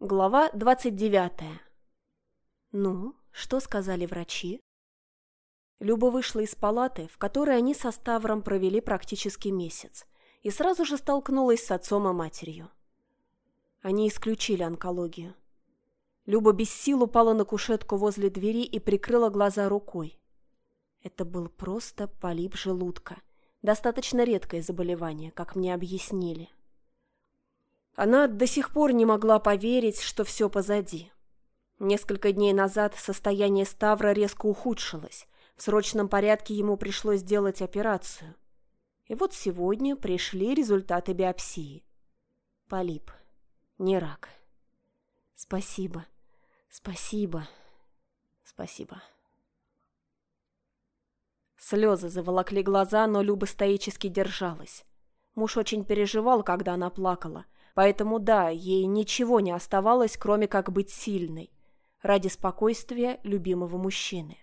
Глава 29. Ну, что сказали врачи? Люба вышла из палаты, в которой они со Ставром провели практически месяц, и сразу же столкнулась с отцом и матерью. Они исключили онкологию. Люба без сил упала на кушетку возле двери и прикрыла глаза рукой. Это был просто полип желудка. Достаточно редкое заболевание, как мне объяснили. Она до сих пор не могла поверить, что все позади. Несколько дней назад состояние Ставра резко ухудшилось. В срочном порядке ему пришлось сделать операцию. И вот сегодня пришли результаты биопсии. Полип. Не рак. Спасибо. Спасибо. Спасибо. Слезы заволокли глаза, но Люба стоически держалась. Муж очень переживал, когда она плакала – Поэтому да, ей ничего не оставалось, кроме как быть сильной, ради спокойствия любимого мужчины.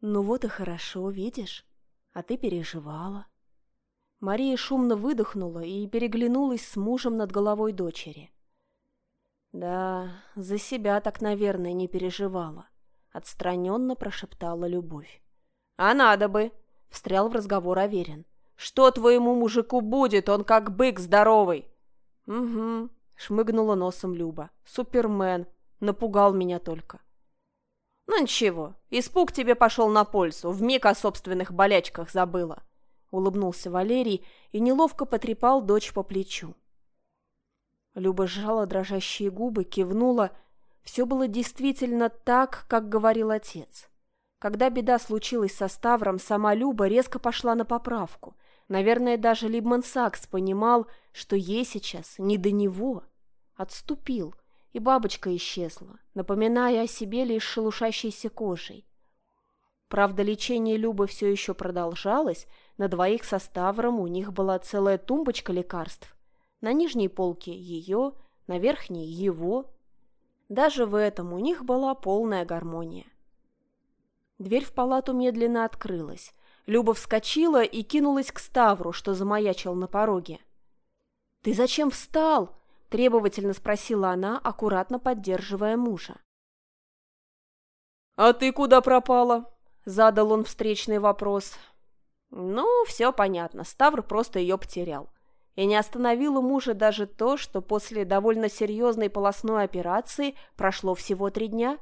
«Ну вот и хорошо, видишь? А ты переживала». Мария шумно выдохнула и переглянулась с мужем над головой дочери. «Да, за себя так, наверное, не переживала», — отстраненно прошептала Любовь. «А надо бы!» — встрял в разговор Аверин. Что твоему мужику будет? Он как бык здоровый. Угу, шмыгнула носом Люба. Супермен. Напугал меня только. Ну ничего, испуг тебе пошел на пользу. Вмиг о собственных болячках забыла. Улыбнулся Валерий и неловко потрепал дочь по плечу. Люба сжала дрожащие губы, кивнула. Все было действительно так, как говорил отец. Когда беда случилась со Ставром, сама Люба резко пошла на поправку – Наверное, даже Либман Сакс понимал, что ей сейчас не до него. Отступил, и бабочка исчезла, напоминая о себе лишь шелушащейся кожей. Правда, лечение Любы все еще продолжалось, на двоих со Ставром у них была целая тумбочка лекарств. На нижней полке ее, на верхней его. Даже в этом у них была полная гармония. Дверь в палату медленно открылась, Люба вскочила и кинулась к Ставру, что замаячил на пороге. «Ты зачем встал?» – требовательно спросила она, аккуратно поддерживая мужа. «А ты куда пропала?» – задал он встречный вопрос. Ну, все понятно, Ставр просто ее потерял. И не остановило мужа даже то, что после довольно серьезной полостной операции прошло всего три дня.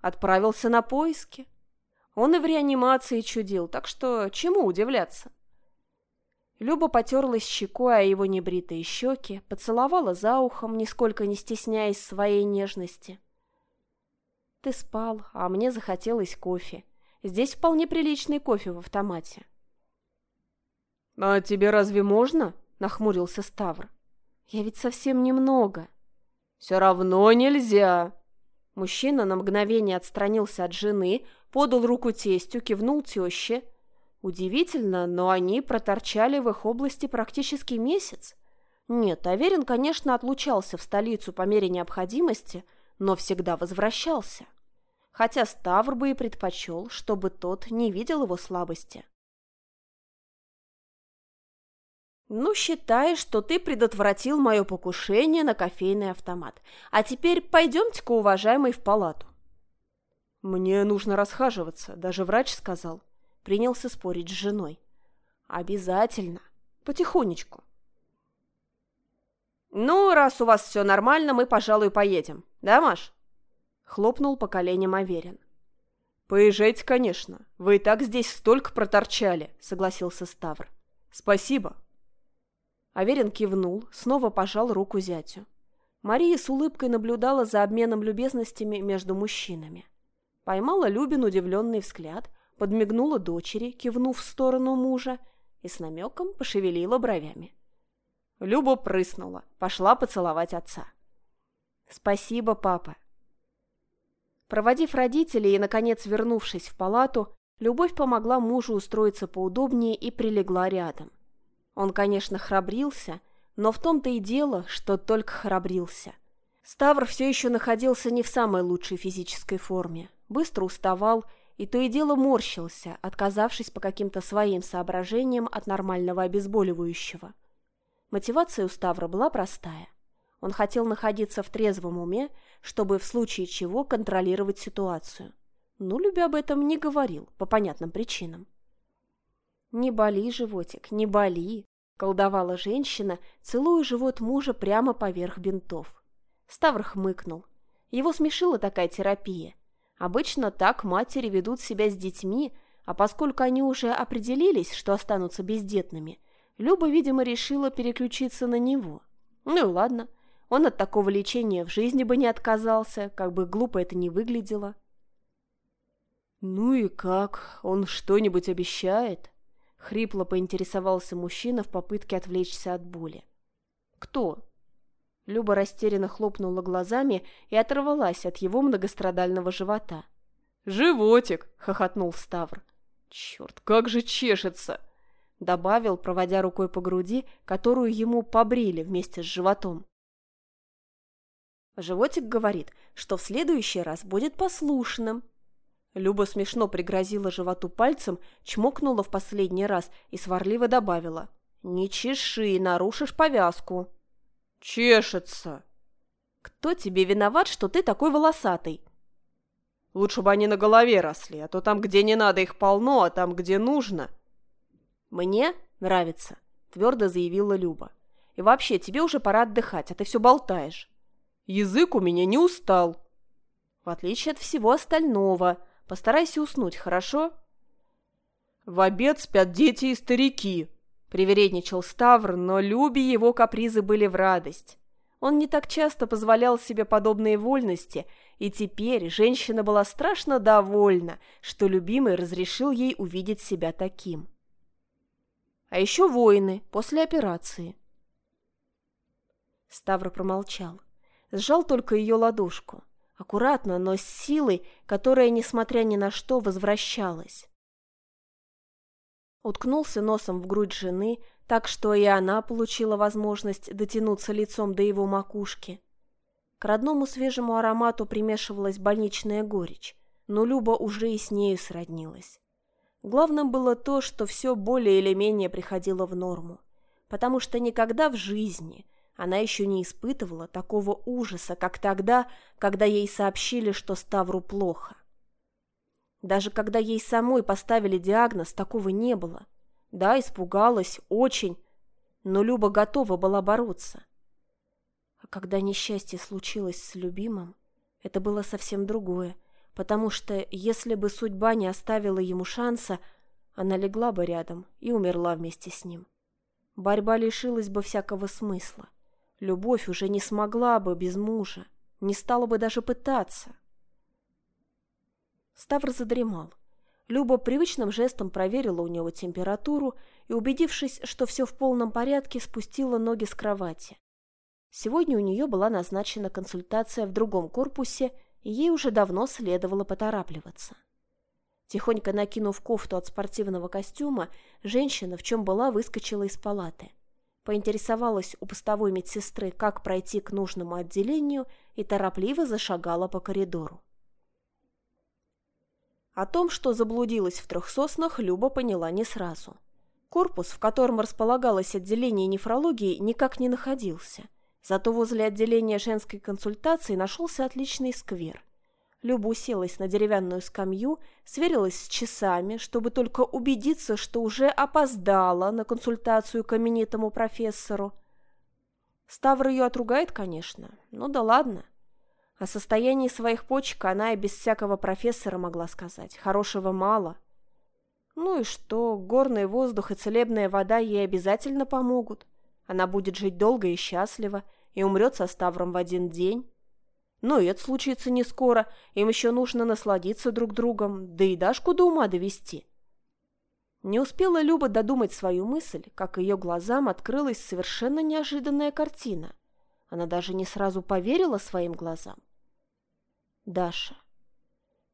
Отправился на поиски. Он и в реанимации чудил, так что чему удивляться? Люба потерлась щекой о его небритые щеки, поцеловала за ухом, нисколько не стесняясь своей нежности. «Ты спал, а мне захотелось кофе. Здесь вполне приличный кофе в автомате». «А тебе разве можно?» — нахмурился Ставр. «Я ведь совсем немного». «Все равно нельзя». Мужчина на мгновение отстранился от жены, подал руку тестю, кивнул теще. Удивительно, но они проторчали в их области практически месяц. Нет, Аверин, конечно, отлучался в столицу по мере необходимости, но всегда возвращался. Хотя Ставр бы и предпочел, чтобы тот не видел его слабости. «Ну, считай, что ты предотвратил мое покушение на кофейный автомат. А теперь пойдемте-ка, уважаемый, в палату». «Мне нужно расхаживаться, даже врач сказал». Принялся спорить с женой. «Обязательно. Потихонечку». «Ну, раз у вас все нормально, мы, пожалуй, поедем. Да, Маш?» Хлопнул по коленям Аверин. «Поезжайте, конечно. Вы и так здесь столько проторчали», — согласился Ставр. «Спасибо». Аверин кивнул, снова пожал руку зятю. Мария с улыбкой наблюдала за обменом любезностями между мужчинами. Поймала Любин удивленный взгляд, подмигнула дочери, кивнув в сторону мужа, и с намеком пошевелила бровями. Люба прыснула, пошла поцеловать отца. «Спасибо, папа». Проводив родителей и, наконец, вернувшись в палату, Любовь помогла мужу устроиться поудобнее и прилегла рядом. Он, конечно, храбрился, но в том-то и дело, что только храбрился. Ставр все еще находился не в самой лучшей физической форме быстро уставал и то и дело морщился, отказавшись по каким-то своим соображениям от нормального обезболивающего. Мотивация у Ставра была простая. Он хотел находиться в трезвом уме, чтобы в случае чего контролировать ситуацию. Ну, Любя об этом не говорил, по понятным причинам. «Не боли, животик, не боли», — колдовала женщина, целуя живот мужа прямо поверх бинтов. Ставр хмыкнул. Его смешила такая терапия. Обычно так матери ведут себя с детьми, а поскольку они уже определились, что останутся бездетными, Люба, видимо, решила переключиться на него. Ну и ладно, он от такого лечения в жизни бы не отказался, как бы глупо это ни выглядело. «Ну и как? Он что-нибудь обещает?» Хрипло поинтересовался мужчина в попытке отвлечься от боли. «Кто?» Люба растерянно хлопнула глазами и оторвалась от его многострадального живота. «Животик!» — хохотнул Ставр. «Черт, как же чешется!» — добавил, проводя рукой по груди, которую ему побрили вместе с животом. Животик говорит, что в следующий раз будет послушным. Люба смешно пригрозила животу пальцем, чмокнула в последний раз и сварливо добавила. «Не чеши, нарушишь повязку». «Чешется». «Кто тебе виноват, что ты такой волосатый?» «Лучше бы они на голове росли, а то там, где не надо, их полно, а там, где нужно...» «Мне нравится», — твердо заявила Люба. «И вообще, тебе уже пора отдыхать, а ты все болтаешь». Язык у меня не устал. В отличие от всего остального. Постарайся уснуть, хорошо? В обед спят дети и старики. Привередничал Ставр, но Любе его капризы были в радость. Он не так часто позволял себе подобные вольности, и теперь женщина была страшно довольна, что любимый разрешил ей увидеть себя таким. А еще воины после операции. Ставр промолчал сжал только ее ладошку. Аккуратно, но с силой, которая, несмотря ни на что, возвращалась. Уткнулся носом в грудь жены, так что и она получила возможность дотянуться лицом до его макушки. К родному свежему аромату примешивалась больничная горечь, но Люба уже и с нею сроднилась. Главным было то, что все более или менее приходило в норму, потому что никогда в жизни – она еще не испытывала такого ужаса, как тогда, когда ей сообщили, что Ставру плохо. Даже когда ей самой поставили диагноз, такого не было. Да, испугалась, очень, но Люба готова была бороться. А когда несчастье случилось с любимым, это было совсем другое, потому что если бы судьба не оставила ему шанса, она легла бы рядом и умерла вместе с ним. Борьба лишилась бы всякого смысла. Любовь уже не смогла бы без мужа, не стала бы даже пытаться. Ставр задремал. Люба привычным жестом проверила у него температуру и, убедившись, что все в полном порядке, спустила ноги с кровати. Сегодня у нее была назначена консультация в другом корпусе, и ей уже давно следовало поторапливаться. Тихонько накинув кофту от спортивного костюма, женщина, в чем была, выскочила из палаты поинтересовалась у постовой медсестры, как пройти к нужному отделению, и торопливо зашагала по коридору. О том, что заблудилась в трех соснах, Люба поняла не сразу. Корпус, в котором располагалось отделение нефрологии, никак не находился. Зато возле отделения женской консультации нашелся отличный сквер. Люба уселась на деревянную скамью, сверилась с часами, чтобы только убедиться, что уже опоздала на консультацию к именитому профессору. Ставр ее отругает, конечно, ну да ладно. О состоянии своих почек она и без всякого профессора могла сказать. Хорошего мало. Ну и что, горный воздух и целебная вода ей обязательно помогут. Она будет жить долго и счастливо, и умрет со Ставром в один день. Но это случится не скоро, им еще нужно насладиться друг другом, да и Дашку до ума довести. Не успела Люба додумать свою мысль, как ее глазам открылась совершенно неожиданная картина. Она даже не сразу поверила своим глазам. Даша,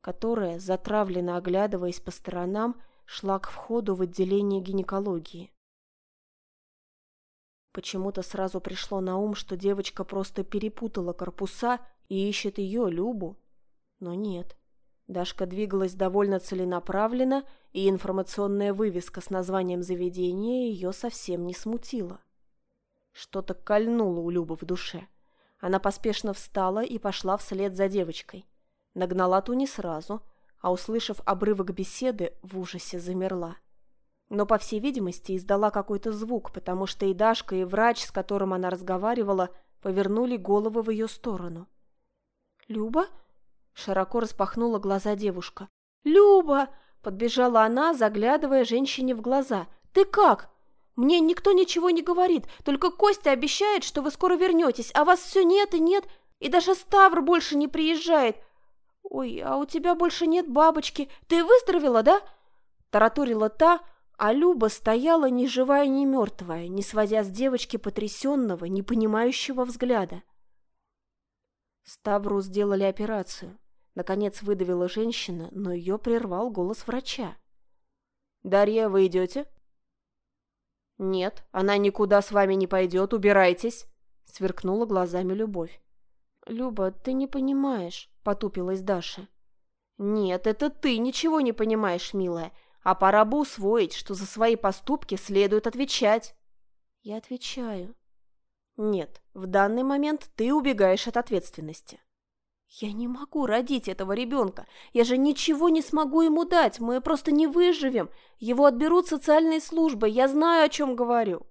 которая, затравленно оглядываясь по сторонам, шла к входу в отделение гинекологии. Почему-то сразу пришло на ум, что девочка просто перепутала корпуса и ищет ее, Любу. Но нет. Дашка двигалась довольно целенаправленно, и информационная вывеска с названием заведения ее совсем не смутила. Что-то кольнуло у Любы в душе. Она поспешно встала и пошла вслед за девочкой. Нагнала ту не сразу, а, услышав обрывок беседы, в ужасе замерла. Но, по всей видимости, издала какой-то звук, потому что и Дашка, и врач, с которым она разговаривала, повернули головы в ее сторону. «Люба?» — широко распахнула глаза девушка. «Люба!» — подбежала она, заглядывая женщине в глаза. «Ты как?» Мне никто ничего не говорит, только Костя обещает, что вы скоро вернетесь, а вас все нет и нет, и даже Ставр больше не приезжает. Ой, а у тебя больше нет бабочки. Ты выздоровела, да?» Тараторила та, а Люба стояла ни живая, ни мертвая, не сводя с девочки потрясенного, непонимающего взгляда. Ставру сделали операцию. Наконец выдавила женщина, но ее прервал голос врача. «Дарья, вы идете?» «Нет, она никуда с вами не пойдет, убирайтесь!» — сверкнула глазами Любовь. «Люба, ты не понимаешь», — потупилась Даша. «Нет, это ты ничего не понимаешь, милая, а пора бы усвоить, что за свои поступки следует отвечать». «Я отвечаю». «Нет, в данный момент ты убегаешь от ответственности». «Я не могу родить этого ребенка. Я же ничего не смогу ему дать. Мы просто не выживем. Его отберут социальные службы. Я знаю, о чем говорю».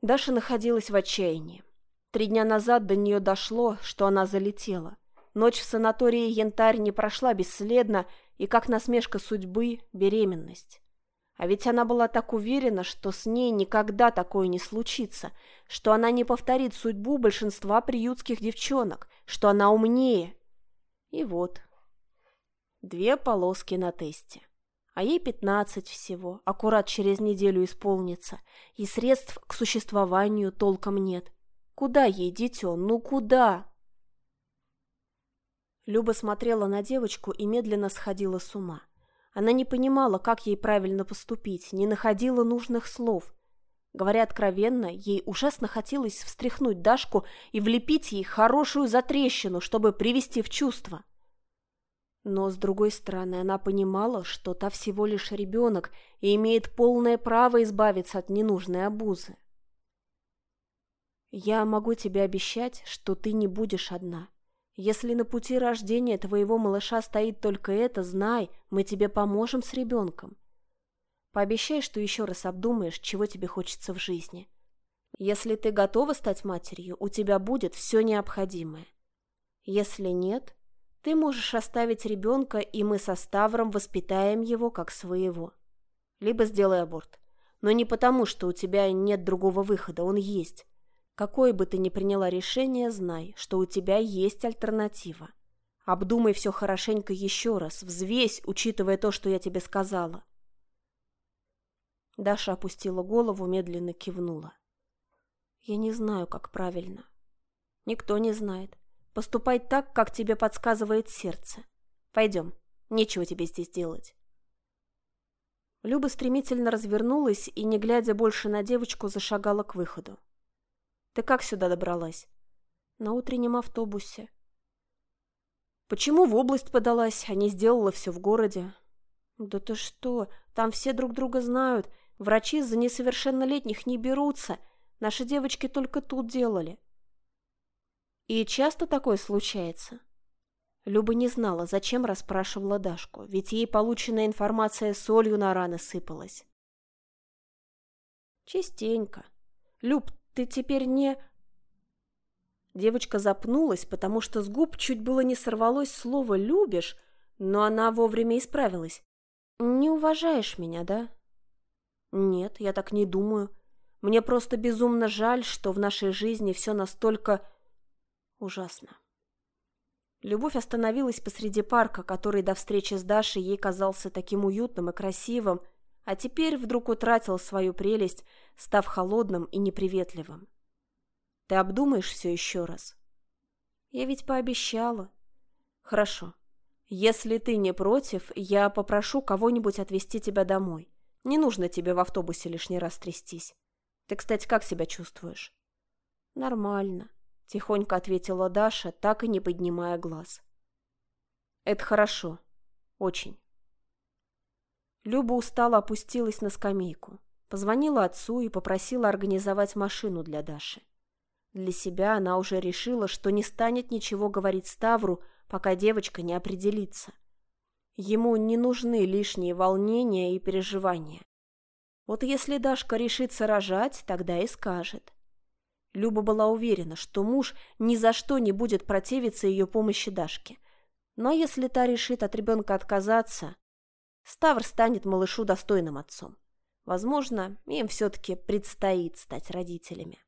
Даша находилась в отчаянии. Три дня назад до нее дошло, что она залетела. Ночь в санатории «Янтарь» не прошла бесследно, и, как насмешка судьбы, беременность. А ведь она была так уверена, что с ней никогда такое не случится, что она не повторит судьбу большинства приютских девчонок, что она умнее. И вот, две полоски на тесте. А ей пятнадцать всего, аккурат через неделю исполнится, и средств к существованию толком нет. Куда ей, дитё, ну куда? Люба смотрела на девочку и медленно сходила с ума. Она не понимала, как ей правильно поступить, не находила нужных слов. Говоря откровенно, ей ужасно хотелось встряхнуть Дашку и влепить ей хорошую затрещину, чтобы привести в чувство. Но, с другой стороны, она понимала, что та всего лишь ребенок и имеет полное право избавиться от ненужной обузы. «Я могу тебе обещать, что ты не будешь одна», если на пути рождения твоего малыша стоит только это, знай, мы тебе поможем с ребенком. Пообещай, что еще раз обдумаешь, чего тебе хочется в жизни. Если ты готова стать матерью, у тебя будет все необходимое. Если нет, ты можешь оставить ребенка, и мы со Ставром воспитаем его как своего. Либо сделай аборт. Но не потому, что у тебя нет другого выхода, он есть. Какое бы ты ни приняла решение, знай, что у тебя есть альтернатива. Обдумай все хорошенько еще раз, взвесь, учитывая то, что я тебе сказала. Даша опустила голову, медленно кивнула. Я не знаю, как правильно. Никто не знает. Поступай так, как тебе подсказывает сердце. Пойдем, нечего тебе здесь делать. Люба стремительно развернулась и, не глядя больше на девочку, зашагала к выходу. Ты как сюда добралась? На утреннем автобусе. Почему в область подалась, а не сделала все в городе? Да ты что, там все друг друга знают. Врачи за несовершеннолетних не берутся. Наши девочки только тут делали. И часто такое случается? Люба не знала, зачем расспрашивала Дашку, ведь ей полученная информация солью на раны сыпалась. Частенько. Люб, ты теперь не...» Девочка запнулась, потому что с губ чуть было не сорвалось слово «любишь», но она вовремя исправилась. «Не уважаешь меня, да?» «Нет, я так не думаю. Мне просто безумно жаль, что в нашей жизни все настолько... ужасно». Любовь остановилась посреди парка, который до встречи с Дашей ей казался таким уютным и красивым, а теперь вдруг утратил свою прелесть, став холодным и неприветливым. Ты обдумаешь все еще раз? Я ведь пообещала. Хорошо. Если ты не против, я попрошу кого-нибудь отвезти тебя домой. Не нужно тебе в автобусе лишний раз трястись. Ты, кстати, как себя чувствуешь? Нормально, тихонько ответила Даша, так и не поднимая глаз. Это хорошо. Очень. Люба устало опустилась на скамейку. Позвонила отцу и попросила организовать машину для Даши. Для себя она уже решила, что не станет ничего говорить Ставру, пока девочка не определится. Ему не нужны лишние волнения и переживания. Вот если Дашка решится рожать, тогда и скажет. Люба была уверена, что муж ни за что не будет противиться ее помощи Дашке. Но если та решит от ребенка отказаться, Ставр станет малышу достойным отцом. Возможно, им все-таки предстоит стать родителями.